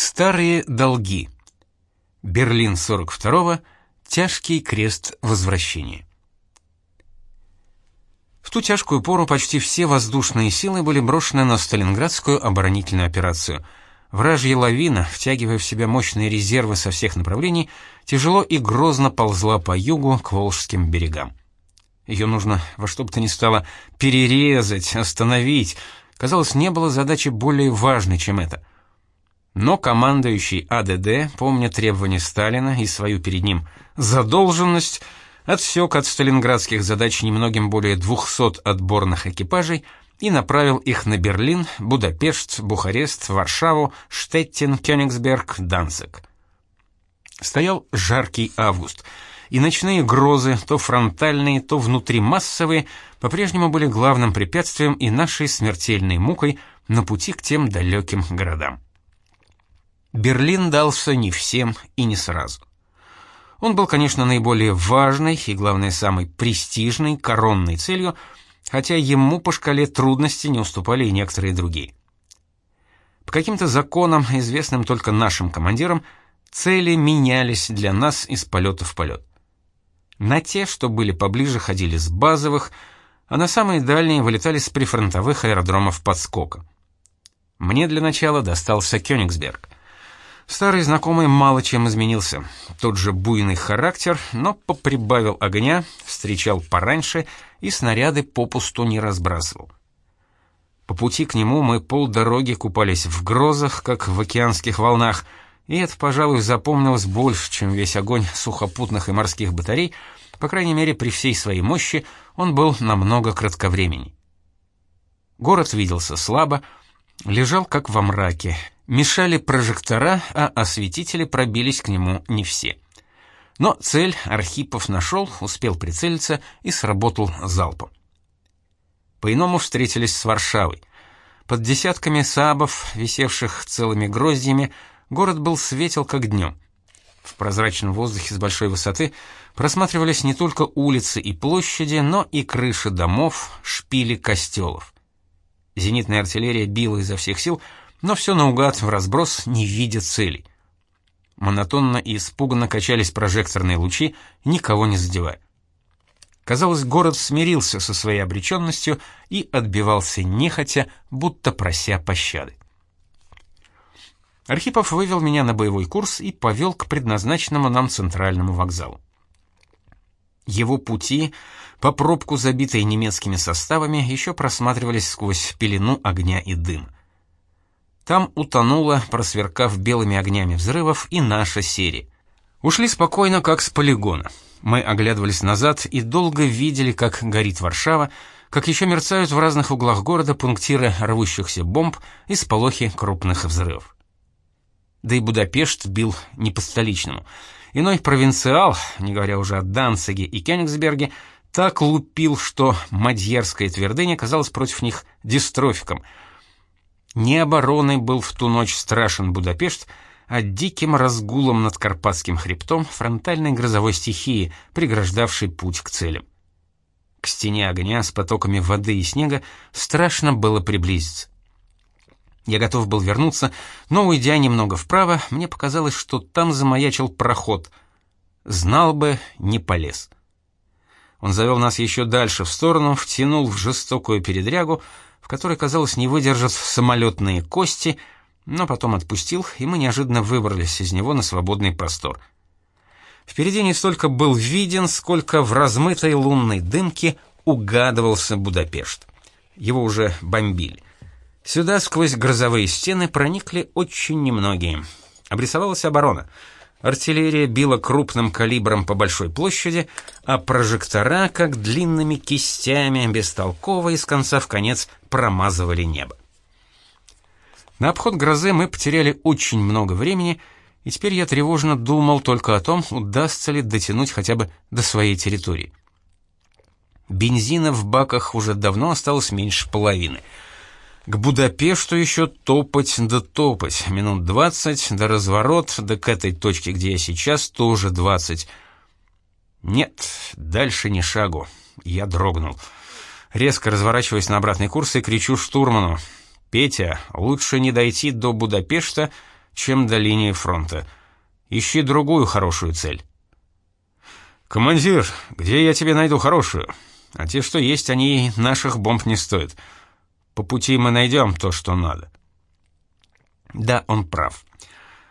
Старые долги. Берлин 42-го. Тяжкий крест возвращения. В ту тяжкую пору почти все воздушные силы были брошены на Сталинградскую оборонительную операцию. Вражья лавина, втягивая в себя мощные резервы со всех направлений, тяжело и грозно ползла по югу к Волжским берегам. Ее нужно во что бы то ни стало перерезать, остановить. Казалось, не было задачи более важной, чем это. Но командующий АДД, помня требования Сталина и свою перед ним задолженность, отсек от сталинградских задач немногим более 200 отборных экипажей и направил их на Берлин, Будапешт, Бухарест, Варшаву, Штеттин, Кёнигсберг, Данциг. Стоял жаркий август, и ночные грозы, то фронтальные, то внутримассовые, по-прежнему были главным препятствием и нашей смертельной мукой на пути к тем далеким городам. Берлин дался не всем и не сразу. Он был, конечно, наиболее важной и, главное, самой престижной, коронной целью, хотя ему по шкале трудностей не уступали и некоторые другие. По каким-то законам, известным только нашим командирам, цели менялись для нас из полета в полет. На те, что были поближе, ходили с базовых, а на самые дальние вылетали с прифронтовых аэродромов подскока. Мне для начала достался Кёнигсберг. Старый знакомый мало чем изменился. Тот же буйный характер, но поприбавил огня, встречал пораньше и снаряды попусту не разбрасывал. По пути к нему мы полдороги купались в грозах, как в океанских волнах, и это, пожалуй, запомнилось больше, чем весь огонь сухопутных и морских батарей, по крайней мере, при всей своей мощи он был намного кратковременней. Город виделся слабо, лежал как во мраке, Мешали прожектора, а осветители пробились к нему не все. Но цель Архипов нашел, успел прицелиться и сработал залпом. По-иному встретились с Варшавой. Под десятками сабов, висевших целыми гроздьями, город был светел как днем. В прозрачном воздухе с большой высоты просматривались не только улицы и площади, но и крыши домов, шпили костелов. Зенитная артиллерия била изо всех сил — но все наугад в разброс, не видя целей. Монотонно и испуганно качались прожекторные лучи, никого не задевая. Казалось, город смирился со своей обреченностью и отбивался нехотя, будто прося пощады. Архипов вывел меня на боевой курс и повел к предназначенному нам центральному вокзалу. Его пути, по пробку забитой немецкими составами, еще просматривались сквозь пелену огня и дыма. Там утонула, просверкав белыми огнями взрывов, и наша серия. Ушли спокойно, как с полигона. Мы оглядывались назад и долго видели, как горит Варшава, как еще мерцают в разных углах города пунктиры рвущихся бомб и сполохи крупных взрывов. Да и Будапешт бил не по-столичному. Иной провинциал, не говоря уже о Данциге и Кёнигсберге, так лупил, что Мадьерская твердыня казалась против них дистрофиком — не обороной был в ту ночь страшен Будапешт, а диким разгулом над Карпатским хребтом фронтальной грозовой стихии, преграждавшей путь к целям. К стене огня с потоками воды и снега страшно было приблизиться. Я готов был вернуться, но, уйдя немного вправо, мне показалось, что там замаячил проход. Знал бы, не полез. Он завел нас еще дальше в сторону, втянул в жестокую передрягу, в которой, казалось, не выдержат самолетные кости, но потом отпустил, и мы неожиданно выбрались из него на свободный простор. Впереди не столько был виден, сколько в размытой лунной дымке угадывался Будапешт. Его уже бомбили. Сюда сквозь грозовые стены проникли очень немногие. Обрисовалась оборона — Артиллерия била крупным калибром по большой площади, а прожектора, как длинными кистями, бестолково из конца в конец промазывали небо. На обход грозы мы потеряли очень много времени, и теперь я тревожно думал только о том, удастся ли дотянуть хотя бы до своей территории. Бензина в баках уже давно осталось меньше половины — к Будапешту еще топать да топать. Минут двадцать, да разворот, да к этой точке, где я сейчас, тоже двадцать. Нет, дальше ни шагу. Я дрогнул. Резко разворачиваясь на обратный курс и кричу штурману. «Петя, лучше не дойти до Будапешта, чем до линии фронта. Ищи другую хорошую цель. Командир, где я тебе найду хорошую? А те, что есть, они наших бомб не стоят. По пути мы найдем то, что надо. Да, он прав.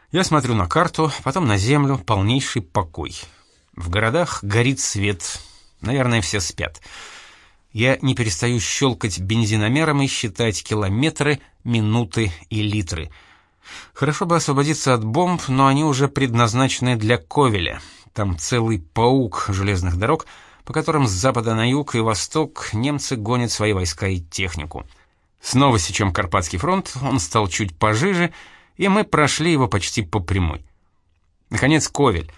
Я смотрю на карту, потом на землю, полнейший покой. В городах горит свет. Наверное, все спят. Я не перестаю щелкать бензиномером и считать километры, минуты и литры. Хорошо бы освободиться от бомб, но они уже предназначены для Ковеля. Там целый паук железных дорог, по которым с запада на юг и восток немцы гонят свои войска и технику. Снова сечем Карпатский фронт, он стал чуть пожиже, и мы прошли его почти по прямой. Наконец, Ковель.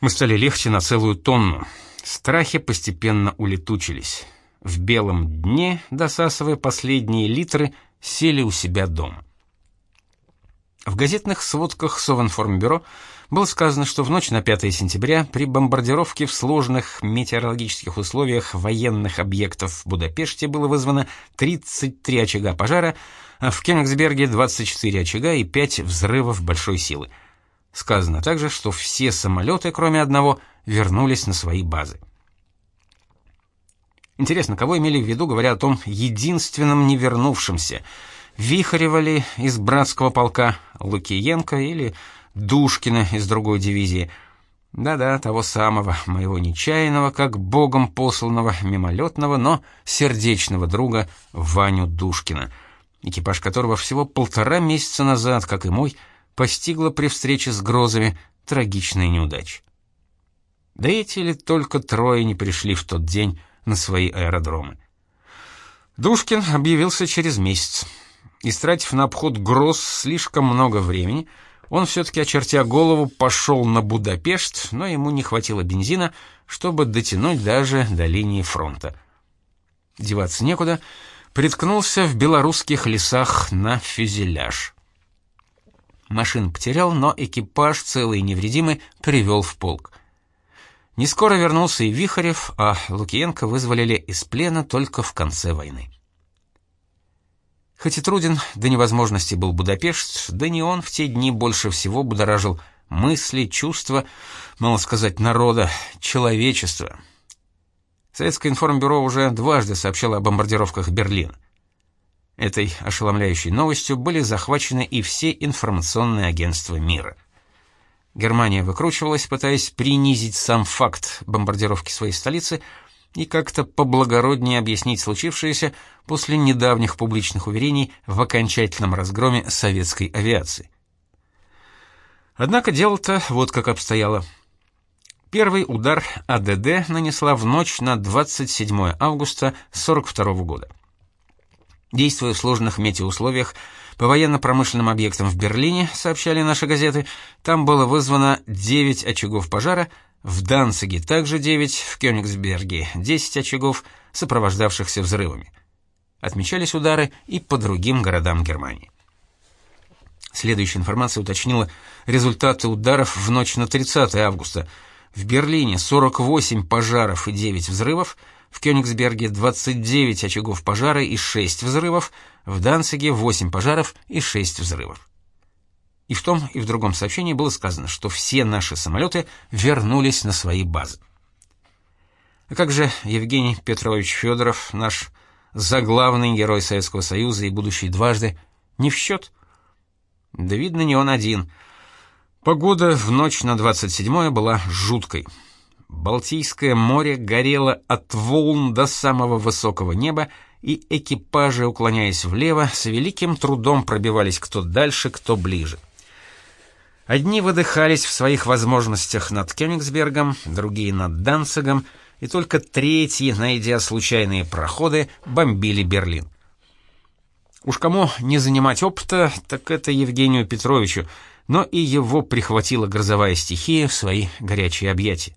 Мы стали легче на целую тонну. Страхи постепенно улетучились. В белом дне, досасывая последние литры, сели у себя дома. В газетных сводках Совинформбюро было сказано, что в ночь на 5 сентября при бомбардировке в сложных метеорологических условиях военных объектов в Будапеште было вызвано 33 очага пожара, а в Кёнигсберге 24 очага и 5 взрывов большой силы. Сказано также, что все самолеты, кроме одного, вернулись на свои базы. Интересно, кого имели в виду, говоря о том единственном не вернувшемся – Вихарева ли из братского полка, Лукиенко или Душкина из другой дивизии. Да-да, того самого, моего нечаянного, как богом посланного, мимолетного, но сердечного друга Ваню Душкина, экипаж которого всего полтора месяца назад, как и мой, постигла при встрече с грозами трагичная неудача. Да эти ли только трое не пришли в тот день на свои аэродромы. Душкин объявился через месяц. Истратив на обход гроз слишком много времени, он все-таки, очертя голову, пошел на Будапешт, но ему не хватило бензина, чтобы дотянуть даже до линии фронта. Деваться некуда, приткнулся в белорусских лесах на фюзеляж. Машин потерял, но экипаж, целый и невредимый, привел в полк. Не скоро вернулся и Вихарев, а Лукиенко вызволили из плена только в конце войны. Хоть и труден до невозможности был Будапешт, да не он в те дни больше всего будоражил мысли, чувства, мало сказать, народа, человечества. Советское информбюро уже дважды сообщало о бомбардировках Берлина. Этой ошеломляющей новостью были захвачены и все информационные агентства мира. Германия выкручивалась, пытаясь принизить сам факт бомбардировки своей столицы – и как-то поблагороднее объяснить случившееся после недавних публичных уверений в окончательном разгроме советской авиации. Однако дело-то вот как обстояло. Первый удар АДД нанесла в ночь на 27 августа 42 года. Действуя в сложных метеоусловиях, по военно-промышленным объектам в Берлине, сообщали наши газеты, там было вызвано 9 очагов пожара, в Данциге также 9, в Кёнигсберге 10 очагов, сопровождавшихся взрывами. Отмечались удары и по другим городам Германии. Следующая информация уточнила результаты ударов в ночь на 30 августа. В Берлине 48 пожаров и 9 взрывов, в Кёнигсберге 29 очагов пожара и 6 взрывов, в Данциге 8 пожаров и 6 взрывов. И в том, и в другом сообщении было сказано, что все наши самолеты вернулись на свои базы. А как же Евгений Петрович Федоров, наш заглавный герой Советского Союза и будущий дважды, не в счет? Да видно, не он один. Погода в ночь на 27-е была жуткой. Балтийское море горело от волн до самого высокого неба, и экипажи, уклоняясь влево, с великим трудом пробивались кто дальше, кто ближе. Одни выдыхались в своих возможностях над Кёнигсбергом, другие над Данцигом, и только третьи, найдя случайные проходы, бомбили Берлин. Уж кому не занимать опыта, так это Евгению Петровичу, но и его прихватила грозовая стихия в свои горячие объятия.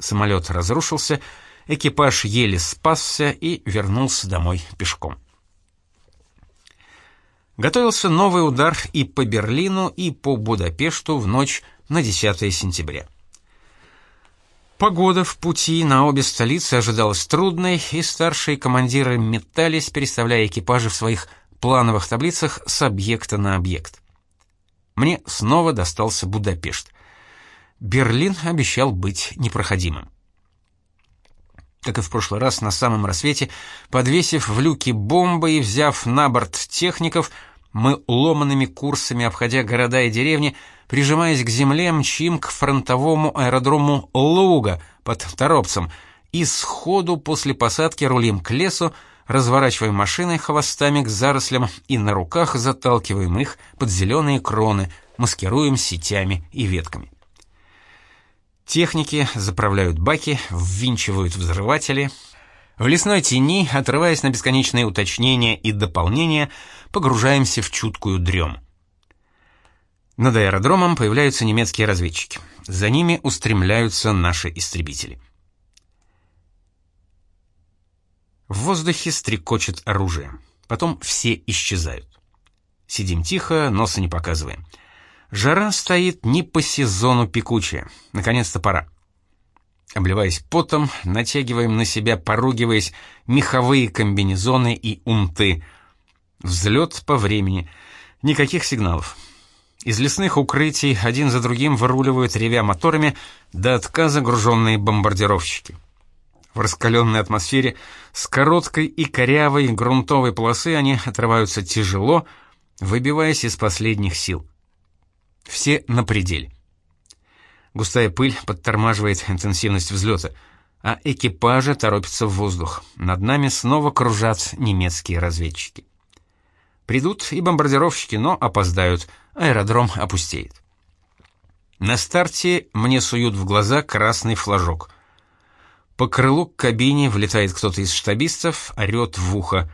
Самолет разрушился, экипаж еле спасся и вернулся домой пешком. Готовился новый удар и по Берлину, и по Будапешту в ночь на 10 сентября. Погода в пути на обе столицы ожидалась трудной, и старшие командиры метались, переставляя экипажи в своих плановых таблицах с объекта на объект. Мне снова достался Будапешт. Берлин обещал быть непроходимым. Как и в прошлый раз, на самом рассвете, подвесив в люки бомбы и взяв на борт техников, мы ломаными курсами, обходя города и деревни, прижимаясь к земле, мчим к фронтовому аэродрому Луга под Торопцем и сходу после посадки рулим к лесу, разворачиваем машины хвостами к зарослям и на руках заталкиваем их под зеленые кроны, маскируем сетями и ветками. Техники заправляют баки, ввинчивают взрыватели. В лесной тени, отрываясь на бесконечные уточнения и дополнения, погружаемся в чуткую дрему. Над аэродромом появляются немецкие разведчики. За ними устремляются наши истребители. В воздухе стрекочет оружие. Потом все исчезают. Сидим тихо, носа не показываем. Жара стоит не по сезону пекучая. Наконец-то пора. Обливаясь потом, натягиваем на себя, поругиваясь, меховые комбинезоны и умты. Взлет по времени. Никаких сигналов. Из лесных укрытий один за другим выруливают, ревя моторами, до отказа груженные бомбардировщики. В раскаленной атмосфере с короткой и корявой грунтовой полосы они отрываются тяжело, выбиваясь из последних сил. Все на пределе. Густая пыль подтормаживает интенсивность взлета, а экипажи торопятся в воздух. Над нами снова кружат немецкие разведчики. Придут и бомбардировщики, но опоздают, аэродром опустеет. На старте мне суют в глаза красный флажок — по крылу к кабине влетает кто-то из штабистов, орёт в ухо.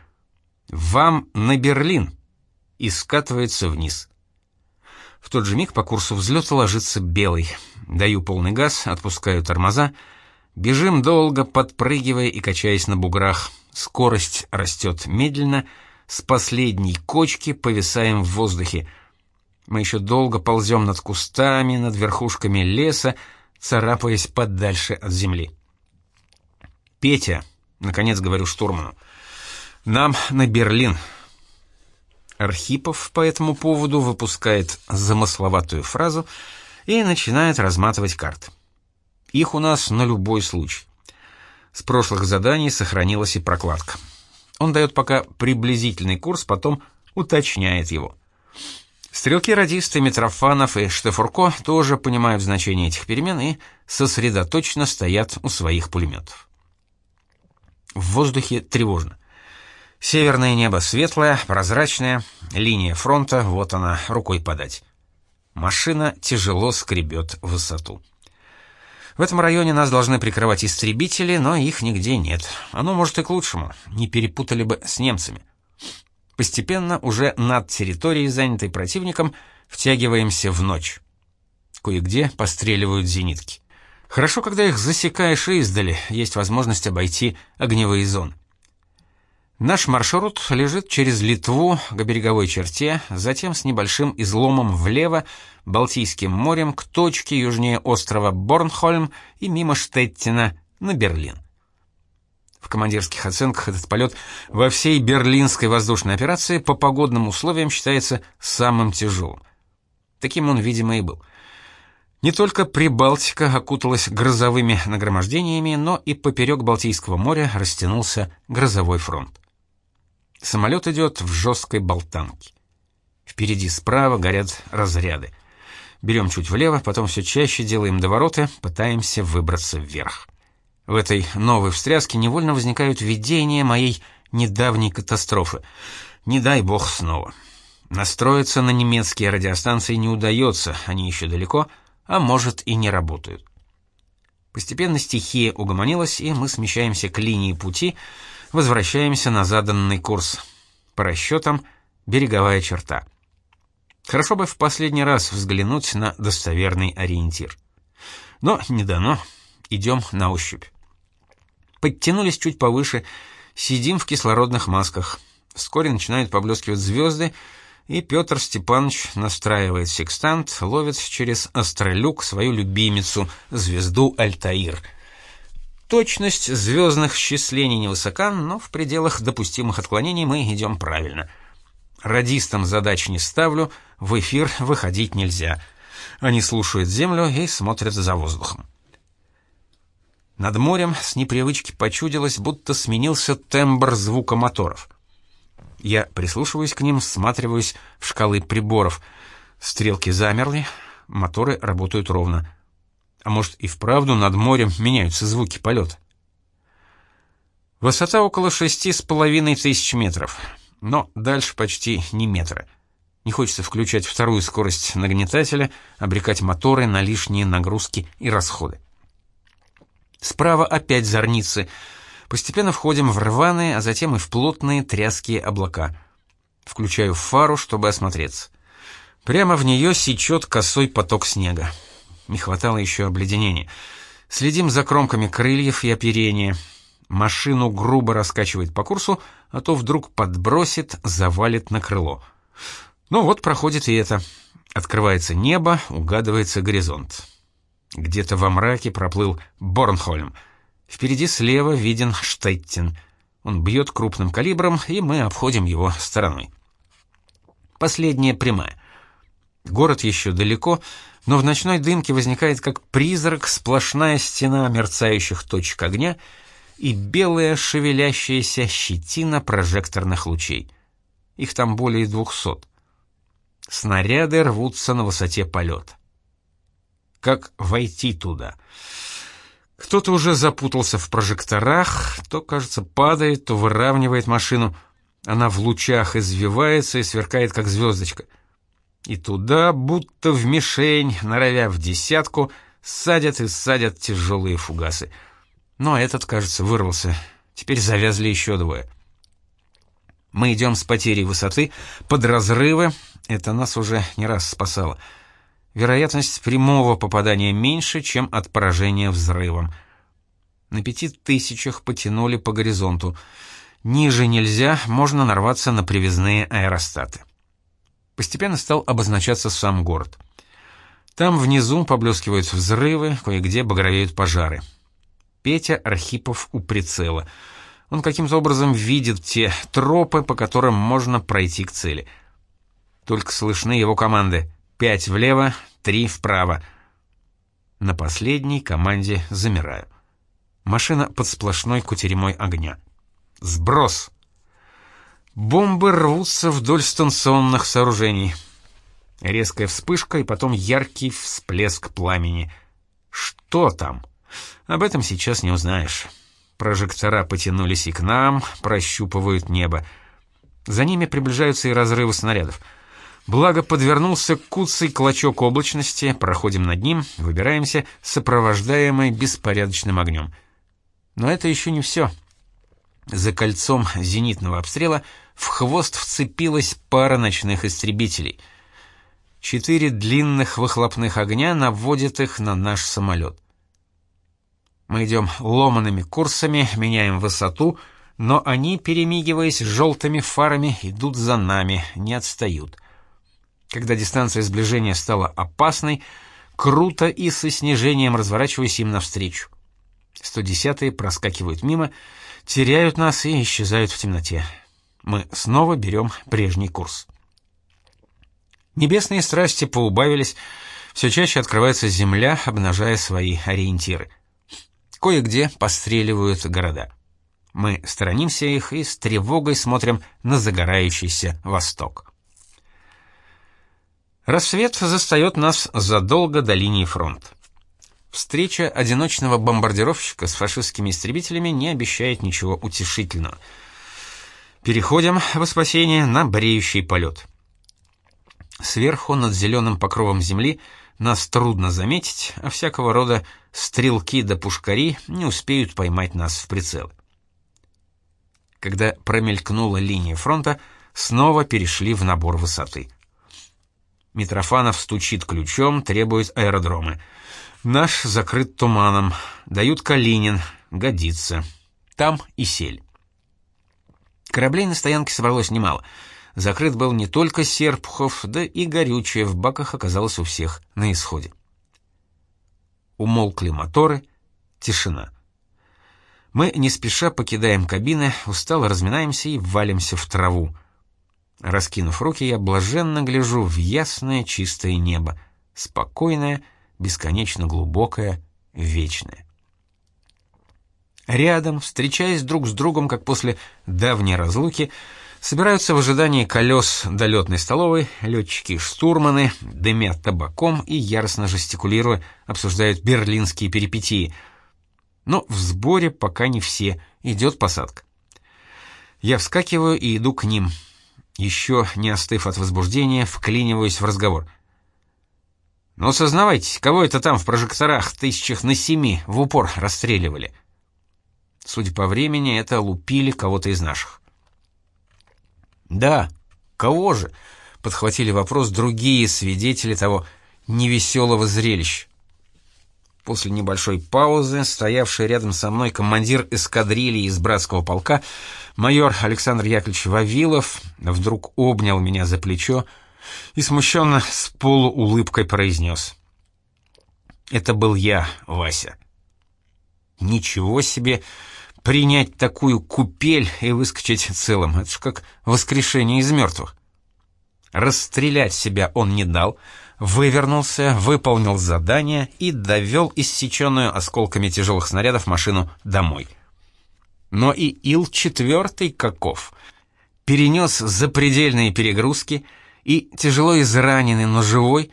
«Вам на Берлин!» и скатывается вниз. В тот же миг по курсу взлета ложится белый. Даю полный газ, отпускаю тормоза. Бежим долго, подпрыгивая и качаясь на буграх. Скорость растет медленно. С последней кочки повисаем в воздухе. Мы еще долго ползем над кустами, над верхушками леса, царапаясь подальше от земли. «Петя», — наконец говорю штурману, — «нам на Берлин». Архипов по этому поводу выпускает замысловатую фразу и начинает разматывать карты. Их у нас на любой случай. С прошлых заданий сохранилась и прокладка. Он дает пока приблизительный курс, потом уточняет его. Стрелки-радисты Митрофанов и Штефурко тоже понимают значение этих перемен и сосредоточенно стоят у своих пулеметов. В воздухе тревожно. Северное небо светлое, прозрачное, линия фронта, вот она, рукой подать. Машина тяжело скребет высоту. В этом районе нас должны прикрывать истребители, но их нигде нет. Оно может и к лучшему, не перепутали бы с немцами. Постепенно уже над территорией, занятой противником, втягиваемся в ночь. Кое-где постреливают зенитки. Хорошо, когда их засекаешь издали, есть возможность обойти огневые зоны. Наш маршрут лежит через Литву к береговой черте, затем с небольшим изломом влево, Балтийским морем к точке южнее острова Борнхольм и мимо Штеттина на Берлин. В командирских оценках этот полет во всей берлинской воздушной операции по погодным условиям считается самым тяжелым. Таким он, видимо, и был – не только Прибалтика окуталась грозовыми нагромождениями, но и поперек Балтийского моря растянулся грозовой фронт. Самолет идет в жесткой болтанке. Впереди справа горят разряды. Берем чуть влево, потом все чаще делаем довороты, пытаемся выбраться вверх. В этой новой встряске невольно возникают видения моей недавней катастрофы. Не дай бог снова. Настроиться на немецкие радиостанции не удается, они еще далеко — а может и не работают. Постепенно стихия угомонилась, и мы смещаемся к линии пути, возвращаемся на заданный курс. По расчетам, береговая черта. Хорошо бы в последний раз взглянуть на достоверный ориентир. Но не дано, идем на ощупь. Подтянулись чуть повыше, сидим в кислородных масках. Вскоре начинают поблескивать звезды, и Петр Степанович настраивает секстант, ловит через астролюк свою любимицу, звезду Альтаир. Точность звездных счислений невысока, но в пределах допустимых отклонений мы идем правильно. Радистам задач не ставлю, в эфир выходить нельзя. Они слушают землю и смотрят за воздухом. Над морем с непривычки почудилось, будто сменился тембр звука моторов. Я прислушиваюсь к ним, всматриваюсь в шкалы приборов. Стрелки замерли, моторы работают ровно. А может и вправду над морем меняются звуки полета? Высота около шести с половиной тысяч метров, но дальше почти не метра. Не хочется включать вторую скорость нагнетателя, обрекать моторы на лишние нагрузки и расходы. Справа опять зорницы. Постепенно входим в рваные, а затем и в плотные тряские облака. Включаю фару, чтобы осмотреться. Прямо в нее сечет косой поток снега. Не хватало еще обледенения. Следим за кромками крыльев и оперения. Машину грубо раскачивает по курсу, а то вдруг подбросит, завалит на крыло. Ну вот, проходит и это. Открывается небо, угадывается горизонт. Где-то во мраке проплыл Борнхольм. Впереди слева виден Штеттин. Он бьет крупным калибром, и мы обходим его стороной. Последняя прямая. Город еще далеко, но в ночной дымке возникает как призрак сплошная стена мерцающих точек огня и белая шевелящаяся щетина прожекторных лучей. Их там более двухсот. Снаряды рвутся на высоте полета как войти туда. Кто-то уже запутался в прожекторах, то, кажется, падает, то выравнивает машину. Она в лучах извивается и сверкает, как звездочка. И туда, будто в мишень, норовя в десятку, садят и садят тяжелые фугасы. Но этот, кажется, вырвался. Теперь завязли еще двое. Мы идем с потерей высоты, под разрывы. Это нас уже не раз спасало вероятность прямого попадания меньше, чем от поражения взрывом. На пяти тысячах потянули по горизонту. Ниже нельзя, можно нарваться на привязные аэростаты. Постепенно стал обозначаться сам город. Там внизу поблескивают взрывы, кое-где багровеют пожары. Петя Архипов у прицела. Он каким-то образом видит те тропы, по которым можно пройти к цели. Только слышны его команды Пять влево, три вправо. На последней команде замираю. Машина под сплошной кутеремой огня. Сброс. Бомбы рвутся вдоль станционных сооружений. Резкая вспышка и потом яркий всплеск пламени. Что там? Об этом сейчас не узнаешь. Прожектора потянулись и к нам, прощупывают небо. За ними приближаются и разрывы снарядов — Благо подвернулся куцый клочок облачности, проходим над ним, выбираемся, сопровождаемый беспорядочным огнем. Но это еще не все. За кольцом зенитного обстрела в хвост вцепилась пара ночных истребителей. Четыре длинных выхлопных огня наводят их на наш самолет. Мы идем ломаными курсами, меняем высоту, но они, перемигиваясь желтыми фарами, идут за нами, не отстают. Когда дистанция сближения стала опасной, круто и со снижением разворачиваясь им навстречу. 110-е проскакивают мимо, теряют нас и исчезают в темноте. Мы снова берем прежний курс. Небесные страсти поубавились, все чаще открывается земля, обнажая свои ориентиры. Кое-где постреливают города. Мы сторонимся их и с тревогой смотрим на загорающийся восток. Рассвет застает нас задолго до линии фронта. Встреча одиночного бомбардировщика с фашистскими истребителями не обещает ничего утешительного. Переходим в спасение на бреющий полет. Сверху над зеленым покровом земли нас трудно заметить, а всякого рода стрелки да пушкари не успеют поймать нас в прицел. Когда промелькнула линия фронта, снова перешли в набор высоты. Митрофанов стучит ключом, требует аэродромы. Наш закрыт туманом. Дают Калинин. Годится. Там и сель. Кораблей на стоянке собралось немало. Закрыт был не только Серпухов, да и горючее в баках оказалось у всех на исходе. Умолкли моторы, тишина. Мы не спеша покидаем кабины, устало разминаемся и валимся в траву. Раскинув руки, я блаженно гляжу в ясное чистое небо, спокойное, бесконечно глубокое, вечное. Рядом, встречаясь друг с другом, как после давней разлуки, собираются в ожидании колес долетной столовой летчики-штурманы, дымят табаком и, яростно жестикулируя, обсуждают берлинские перипетии. Но в сборе пока не все, идет посадка. Я вскакиваю и иду к ним. Еще не остыв от возбуждения, вклиниваюсь в разговор. «Ну, сознавайтесь, кого это там в прожекторах тысячах на семи в упор расстреливали?» Судя по времени, это лупили кого-то из наших. «Да, кого же?» — подхватили вопрос другие свидетели того невеселого зрелища. После небольшой паузы, стоявший рядом со мной командир эскадрильи из братского полка, майор Александр Яковлевич Вавилов, вдруг обнял меня за плечо и смущенно с полуулыбкой произнес. «Это был я, Вася». «Ничего себе! Принять такую купель и выскочить целым — это ж как воскрешение из мертвых». Расстрелять себя он не дал — вывернулся, выполнил задание и довел иссеченную осколками тяжелых снарядов машину домой. Но и Ил-4 каков. Перенес запредельные перегрузки и, тяжело израненный, но живой,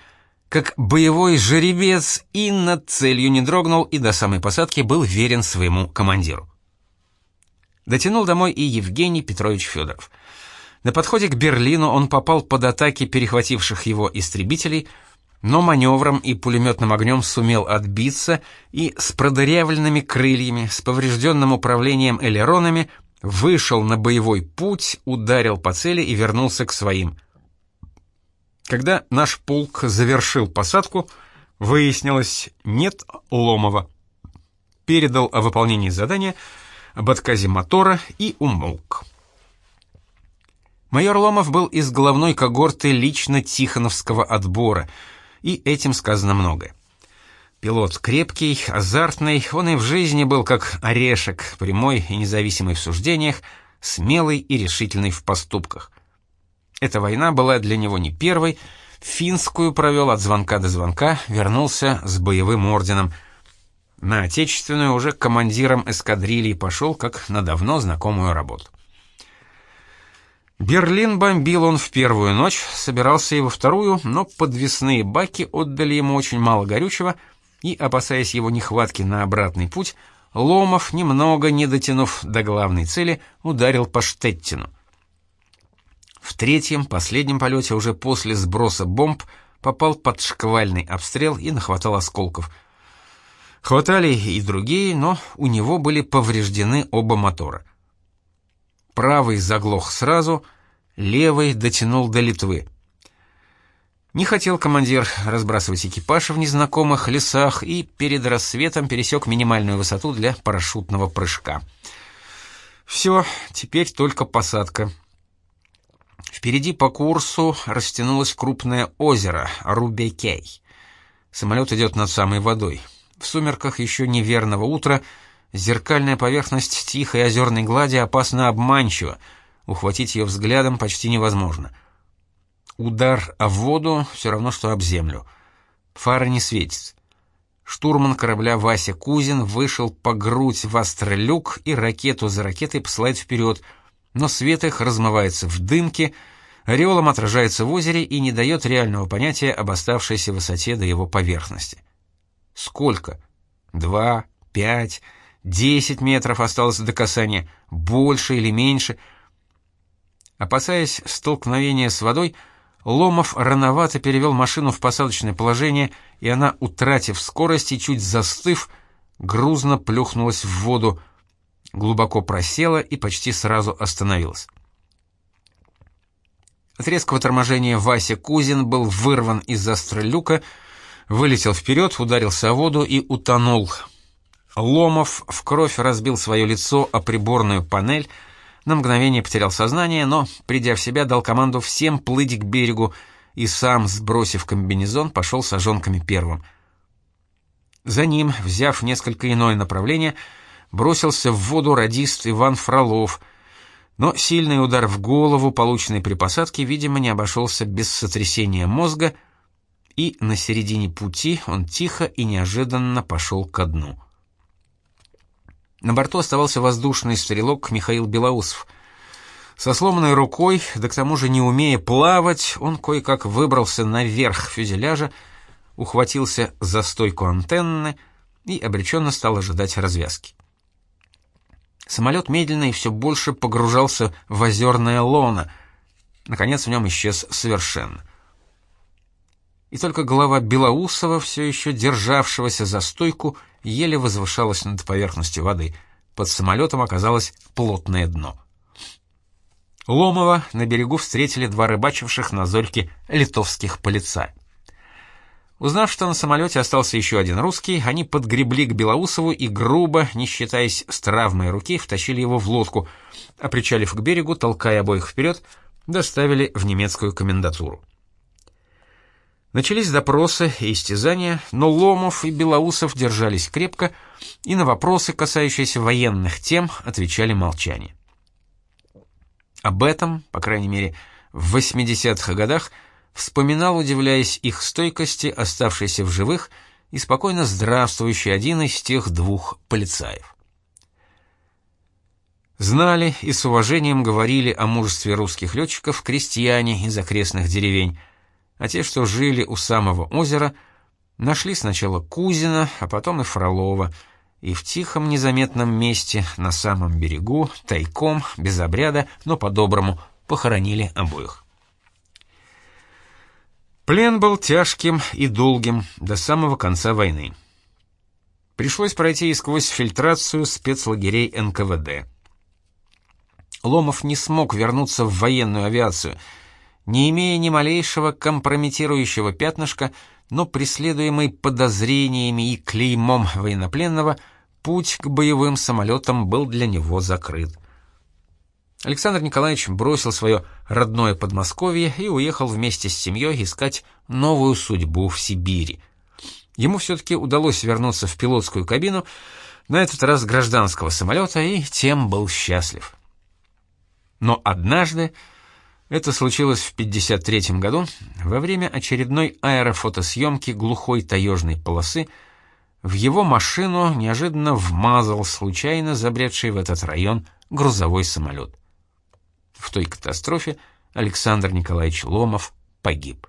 как боевой жеребец, и над целью не дрогнул, и до самой посадки был верен своему командиру. Дотянул домой и Евгений Петрович Федоров — на подходе к Берлину он попал под атаки перехвативших его истребителей, но маневром и пулеметным огнем сумел отбиться и с продырявленными крыльями, с поврежденным управлением элеронами вышел на боевой путь, ударил по цели и вернулся к своим. Когда наш полк завершил посадку, выяснилось, нет Ломова. Передал о выполнении задания, об отказе мотора и умолк. Майор Ломов был из головной когорты лично Тихоновского отбора, и этим сказано многое. Пилот крепкий, азартный, он и в жизни был как орешек, прямой и независимый в суждениях, смелый и решительный в поступках. Эта война была для него не первой, финскую провел от звонка до звонка, вернулся с боевым орденом. На отечественную уже командиром эскадрильи пошел, как на давно знакомую работу. Берлин бомбил он в первую ночь, собирался и во вторую, но подвесные баки отдали ему очень мало горючего, и, опасаясь его нехватки на обратный путь, Ломов, немного не дотянув до главной цели, ударил по Штеттину. В третьем, последнем полете, уже после сброса бомб, попал под шквальный обстрел и нахватал осколков. Хватали и другие, но у него были повреждены оба мотора. Правый заглох сразу, левый дотянул до Литвы. Не хотел командир разбрасывать экипаж в незнакомых лесах и перед рассветом пересек минимальную высоту для парашютного прыжка. Все, теперь только посадка. Впереди по курсу растянулось крупное озеро Рубекей. Самолет идет над самой водой. В сумерках еще неверного утра — Зеркальная поверхность тихой озерной глади опасно обманчива, ухватить ее взглядом почти невозможно. Удар о воду все равно, что об землю. Фара не светит. Штурман корабля Вася Кузин вышел по грудь в астролюк и ракету за ракетой посылает вперед, но свет их размывается в дымке, ореолом отражается в озере и не дает реального понятия об оставшейся высоте до его поверхности. Сколько? Два? Пять? Десять метров осталось до касания, больше или меньше. Опасаясь столкновения с водой, Ломов рановато перевел машину в посадочное положение, и она, утратив скорость и чуть застыв, грузно плюхнулась в воду, глубоко просела и почти сразу остановилась. От резкого торможения Вася Кузин был вырван из астролюка, вылетел вперед, ударился о воду и утонул — Ломов в кровь разбил свое лицо о приборную панель, на мгновение потерял сознание, но, придя в себя, дал команду всем плыть к берегу и сам, сбросив комбинезон, пошел с ожонками первым. За ним, взяв несколько иное направление, бросился в воду радист Иван Фролов. Но сильный удар в голову, полученный при посадке, видимо, не обошелся без сотрясения мозга, и на середине пути он тихо и неожиданно пошел ко дну. На борту оставался воздушный стрелок Михаил Белоусов. Со сломанной рукой, да к тому же не умея плавать, он кое-как выбрался наверх фюзеляжа, ухватился за стойку антенны и обреченно стал ожидать развязки. Самолет медленно и все больше погружался в озерное лоно. Наконец в нем исчез совершенно. И только голова Белоусова, все еще державшегося за стойку, еле возвышалась над поверхностью воды. Под самолетом оказалось плотное дно. Ломова на берегу встретили два рыбачивших на зорьке литовских полицая. Узнав, что на самолете остался еще один русский, они подгребли к Белоусову и грубо, не считаясь с травмой руки, втащили его в лодку, а причалив к берегу, толкая обоих вперед, доставили в немецкую комендатуру. Начались допросы и истязания, но Ломов и Белоусов держались крепко и на вопросы, касающиеся военных тем, отвечали молчанием. Об этом, по крайней мере, в 80-х годах вспоминал, удивляясь их стойкости, оставшийся в живых и спокойно здравствующий один из тех двух полицаев. Знали и с уважением говорили о мужестве русских летчиков крестьяне из окрестных деревень, а те, что жили у самого озера, нашли сначала Кузина, а потом и Фролова, и в тихом незаметном месте на самом берегу, тайком, без обряда, но по-доброму, похоронили обоих. Плен был тяжким и долгим до самого конца войны. Пришлось пройти и сквозь фильтрацию спецлагерей НКВД. Ломов не смог вернуться в военную авиацию, не имея ни малейшего компрометирующего пятнышка, но преследуемый подозрениями и клеймом военнопленного, путь к боевым самолетам был для него закрыт. Александр Николаевич бросил свое родное Подмосковье и уехал вместе с семьей искать новую судьбу в Сибири. Ему все-таки удалось вернуться в пилотскую кабину, на этот раз гражданского самолета, и тем был счастлив. Но однажды, это случилось в 53 году, во время очередной аэрофотосъемки глухой таежной полосы, в его машину неожиданно вмазал случайно забредший в этот район грузовой самолет. В той катастрофе Александр Николаевич Ломов погиб.